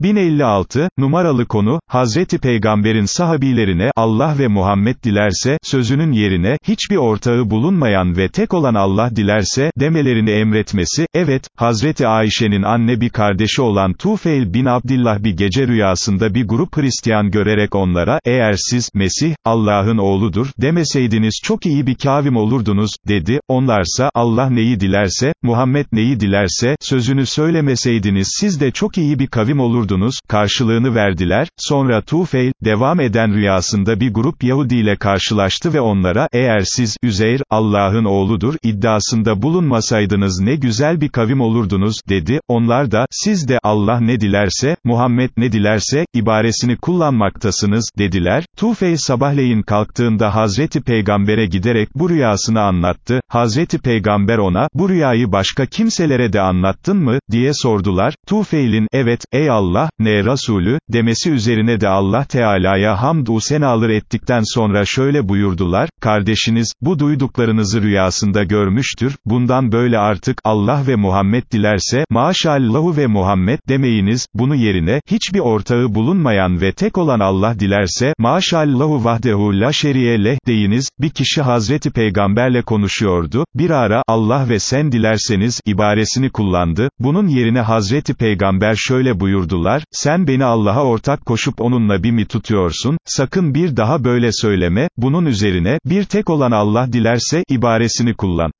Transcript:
1056, numaralı konu, Hazreti Peygamber'in sahabilerine, Allah ve Muhammed dilerse, sözünün yerine, hiçbir ortağı bulunmayan ve tek olan Allah dilerse, demelerini emretmesi, evet, Hazreti Ayşe'nin anne bir kardeşi olan Tufeil bin Abdillah bir gece rüyasında bir grup Hristiyan görerek onlara, eğer siz, Mesih, Allah'ın oğludur, demeseydiniz çok iyi bir kavim olurdunuz, dedi, onlarsa, Allah neyi dilerse, Muhammed neyi dilerse, sözünü söylemeseydiniz siz de çok iyi bir kavim olurdunuz, olurdunuz, karşılığını verdiler, sonra Tufeil, devam eden rüyasında bir grup Yahudi ile karşılaştı ve onlara, eğer siz, Üzeyr, Allah'ın oğludur, iddiasında bulunmasaydınız ne güzel bir kavim olurdunuz, dedi, onlar da, siz de, Allah ne dilerse, Muhammed ne dilerse, ibaresini kullanmaktasınız, dediler, Tufeil sabahleyin kalktığında Hazreti Peygamber'e giderek bu rüyasını anlattı, Hazreti Peygamber ona, bu rüyayı başka kimselere de anlattın mı, diye sordular, Tufeil'in, evet, ey Allah, ne Resulü, demesi üzerine de Allah Teala'ya hamdü senalar ettikten sonra şöyle buyurdular, kardeşiniz, bu duyduklarınızı rüyasında görmüştür, bundan böyle artık, Allah ve Muhammed dilerse, maşallahu ve Muhammed, demeyiniz, bunu yerine, hiçbir ortağı bulunmayan ve tek olan Allah dilerse, maşallahu vahdehu la şeriye leh, deyiniz, bir kişi Hazreti Peygamberle konuşuyordu, bir ara, Allah ve sen dilerseniz, ibaresini kullandı, bunun yerine Hazreti Peygamber şöyle buyurdular, sen beni Allah'a ortak koşup onunla bir mi tutuyorsun, sakın bir daha böyle söyleme, bunun üzerine, bir tek olan Allah dilerse, ibaresini kullan.